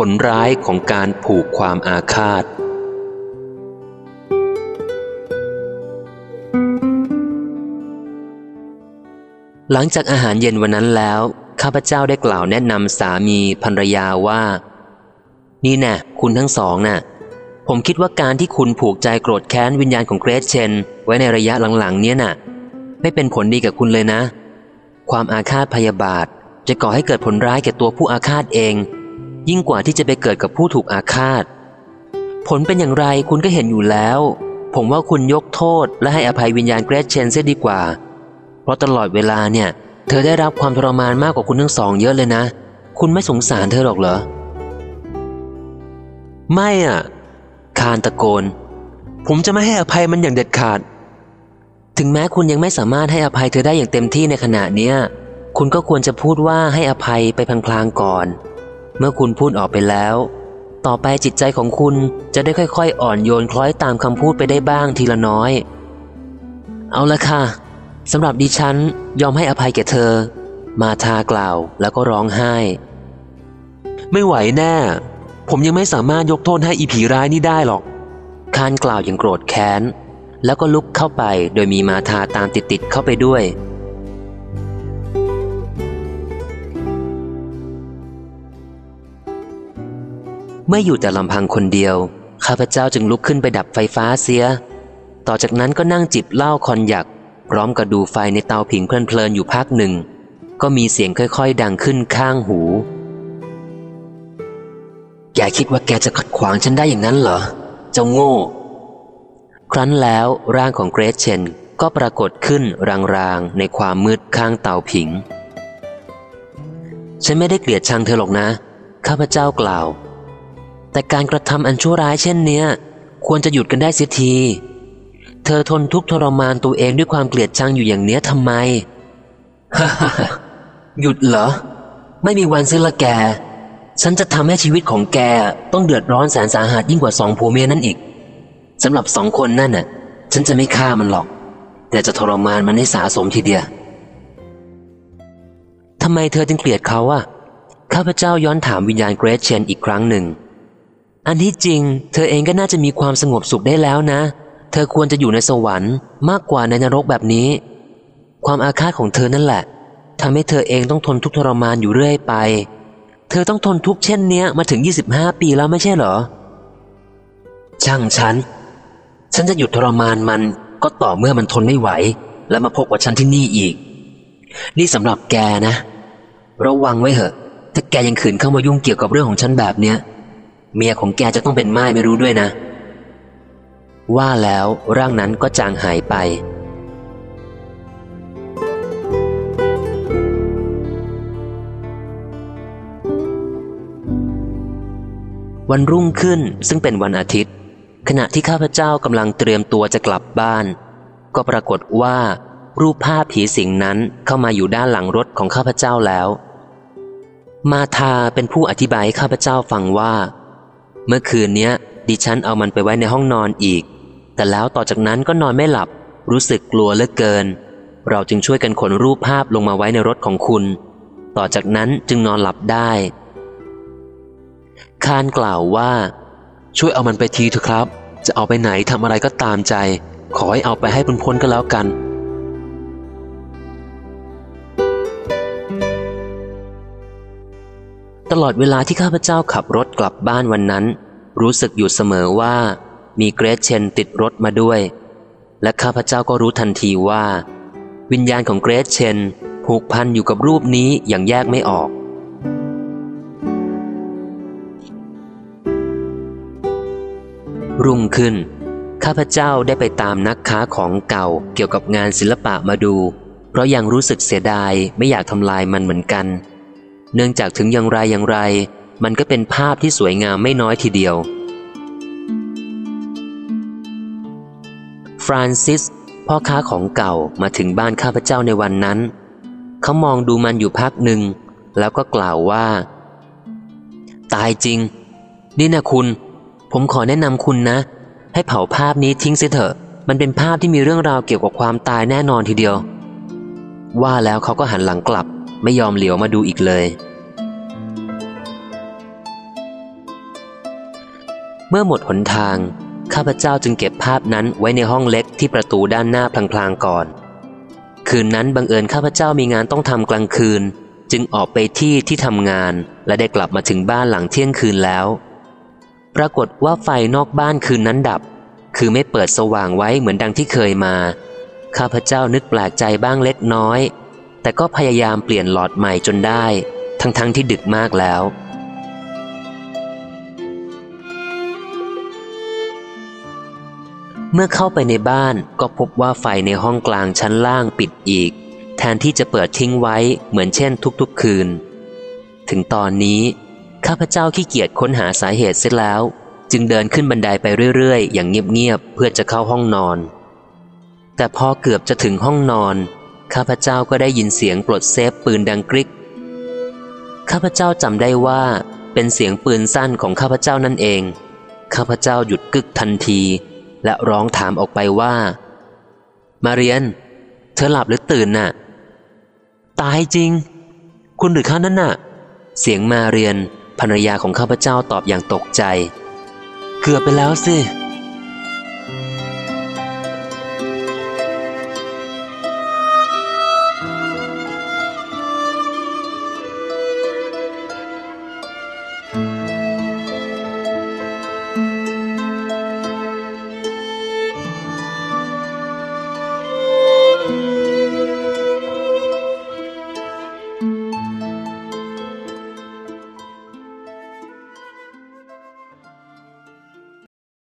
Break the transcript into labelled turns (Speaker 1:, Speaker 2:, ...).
Speaker 1: ผลร้ายของการผูกความอาฆาต หลังจากอาหารเย็นวันนั้นแล้ว ข้าพเจ้าได้กล่าวแนะนำสามีภรรยาว่า นี่แน่คุณทั้งสองน่ะ ผมคิดว่าการที่คุณผูกใจโกรธแค้นวิญญาณของเกรซเชน ไว้ในระยะหลังๆ เนี้ยน่ะ ไม่เป็นผลดีกับคุณเลยนะ ความอาฆาตพยาบาท จะก่อให้เกิดผลร้ายแก่ตัวผู้อาฆาตเอง ยิ่งกว่าที่จะไปเกิดกับผู้ถูกอาฆาต ผลเป็นอย่างไรคุณก็เห็นอยู่แล้ว ผมว่าคุณยกโทษและให้อภัยวิญญาณเกรซเชนเสียดีกว่า เพราะตลอดเวลาเนี่ย เธอได้รับความทรมานมากกว่าคุณทั้งสองเยอะเลยนะ คุณไม่สงสารเธอหรอกเหรอ ไม่อะ คานตะโกน ผมจะไม่ให้อภัยมันอย่างเด็ดขาด ถึงแม้คุณยังไม่สามารถให้อภัยเธอได้อย่างเต็มที่ในขณะเนี้ยคุณก็ควรจะพูดว่าให้อภัยไปพลางๆก่อน เมื่อคุณพูดออกไปแล้ว ต่อไปจิตใจของคุณจะได้ค่อยๆ อ่อนโยนคล้อยตามคำพูดไปได้บ้างทีละน้อย เอาละค่ะสำหรับดิฉันยอมให้อภัยแก่เธอ มาทากล่าวแล้วก็ร้องไห้ ไม่ไหวแน่ ผมยังไม่สามารถยกโทษให้อีผีร้ายนี่ได้หรอกคานกล่าวอย่างโกรธแค้น แล้วก็ลุกเข้าไปโดยมีมาทาตามติดๆเข้าไปด้วย เมื่ออยู่แต่ลำพังคนเดียว ข้าพเจ้าจึงลุกขึ้นไปดับไฟฟ้าเสีย ต่อจากนั้นก็นั่งจิบเหล้าคอนยักพร้อมกับดูไฟในเตาผิงเพลินๆอยู่พักหนึ่ง ก็มีเสียงค่อยๆ ดังขึ้นข้างหู แกคิดว่าแกจะขัดขวางฉันได้อย่างนั้นเหรอ เจ้าโง่ ครั้นแล้วร่างของเกรซเชนก็ปรากฏขึ้นรางๆ ในความมืดข้างเตาผิง ฉันไม่ได้เกลียดชังเธอหรอกนะ ข้าพเจ้ากล่าว แต่การกระทำอันชั่วร้ายเช่นเนี้ย ควรจะหยุดกันได้เสียที เธอทนทุกข์ทรมานตัวเองด้วยความเกลียดชังอยู่อย่างเนี้ยทำไม หยุดเหรอ ไม่มีวันซื้อละแก ฉันจะทำให้ชีวิตของแกต้องเดือดร้อนแสนสาหัสยิ่งกว่าสองผัวเมียนั่นอีกสำหรับสองคนนั่นน่ะ ฉันจะไม่ฆ่ามันหรอก แต่จะทรมานมันให้สาสมทีเดียวทำไมเธอจึงเกลียดเขาอะข้าพเจ้าย้อนถามวิญญาณเกรซเชนอีกครั้งหนึ่ง อันที่จริง เธอเองก็น่าจะมีความสงบสุขได้แล้วนะ เธอควรจะอยู่ในสวรรค์มากกว่าในนรกแบบนี้ ความอาฆาตของเธอนั่นแหละทำให้เธอเองต้องทนทุกข์ทรมานอยู่เรื่อยไป เธอต้องทนทุกข์เช่นเนี้ยมาถึง 25 ปีแล้วไม่ใช่เหรอ ช่างฉัน ฉันจะหยุดทรมานมันก็ต่อเมื่อมันทนไม่ไหว แล้วมาพบกับฉันที่นี่อีก นี่สำหรับแกนะ ระวังไว้เหอะ ถ้าแกยังขืนเข้ามายุ่งเกี่ยวกับเรื่องของฉันแบบเนี้ย เมียของแกจะต้องเป็นไม้ไม่รู้ด้วยนะ ว่าแล้วร่างนั้นก็จางหายไป วันรุ่งขึ้นซึ่งเป็นวันอาทิตย์ ขณะที่ข้าพเจ้ากำลังเตรียมตัวจะกลับบ้าน ก็ปรากฏว่ารูปภาพผีสิงนั้นเข้ามาอยู่ด้านหลังรถของข้าพเจ้าแล้ว มาทาเป็นผู้อธิบายให้ข้าพเจ้าฟังว่า เมื่อคืนเนี้ย ดิฉันเอามันไปไว้ในห้องนอนอีก แต่แล้วต่อจากนั้นก็นอนไม่หลับ รู้สึกกลัวเหลือเกิน เราจึงช่วยกันขนรูปภาพลงมาไว้ในรถของคุณ ต่อจากนั้นจึงนอนหลับได้ คานกล่าวว่า ช่วยเอามันไปทีเถอะครับ จะเอาไปไหนทำอะไรก็ตามใจ ขอให้เอาไปให้พ้นพ้นก็แล้วกัน ลอดเวลาที่ข้าพเจ้าขับรถกลับบ้านวันนั้น รู้สึกอยู่เสมอว่า มีเกรซเชนติดรถมาด้วย และข้าพเจ้าก็รู้ทันทีว่า วิญญาณของเกรซเชนผูกพันอยู่กับรูปนี้อย่างแยกไม่ออกรุ่งขึ้น ข้าพเจ้าได้ไปตามนักค้าของเก่าเกี่ยวกับงานศิลปะมาดู เพราะยังรู้สึกเสียดายไม่อยากทำลายมันเหมือนกัน เนื่องจากถึงอย่างไรอย่างไร มันก็เป็นภาพที่สวยงามไม่น้อยทีเดียว ฟรานซิส พ่อค้าของเก่ามาถึงบ้านข้าพเจ้าในวันนั้น เขามองดูมันอยู่พักหนึ่ง แล้วก็กล่าวว่า ตายจริง นี่นะคุณ ผมขอแนะนำคุณนะ ให้เผาภาพนี้ทิ้งเสียเถอะ มันเป็นภาพที่มีเรื่องราวเกี่ยวกับความตายแน่นอนทีเดียว ว่าแล้วเขาก็หันหลังกลับ ไม่ยอมเหลียวมาดูอีกเลย เมื่อหมดหนทาง ข้าพเจ้าจึงเก็บภาพนั้นไว้ในห้องเล็กที่ประตูด้านหน้าพลางๆก่อน คืนนั้นบังเอิญข้าพเจ้ามีงานต้องทำกลางคืน จึงออกไปที่ที่ทำงาน และได้กลับมาถึงบ้านหลังเที่ยงคืนแล้ว ปรากฏว่าไฟนอกบ้านคืนนั้นดับ คือไม่เปิดสว่างไว้เหมือนดังที่เคยมา ข้าพเจ้านึกแปลกใจบ้างเล็กน้อย แต่ก็พยายามเปลี่ยนหลอดใหม่จนได้ ทั้งๆทที่ดึกมากแล้ว เมื่อเข้าไปในบ้านก็พบว่าไฟในห้องกลางชั้นล่างปิดอีก แทนที่จะเปิดทิ้งไว้เหมือนเช่นทุกๆคืน ถึงตอนนี้ ข้าพเจ้าขี้เกียจค้นหาสาเหตุเสร็จแล้ว จึงเดินขึ้นบันไดไปเรื่อยๆ อย่างเงียบๆเพื่อจะเข้าห้องนอน แต่พอเกือบจะถึงห้องนอน ข้าพเจ้าก็ได้ยินเสียงปลดเซฟปืนดังกริก ข้าพเจ้าจำได้ว่าเป็นเสียงปืนสั้นของข้าพเจ้านั่นเอง ข้าพเจ้าหยุดกึกทันที และร้องถามออกไปว่า มาเรียน เธอหลับหรือตื่นน่ะ ตายจริง คุณหรือข้านั่นน่ะ เสียงมาเรียนภรรยาของข้าพเจ้าตอบอย่างตกใจ เกือบไปแล้วสิ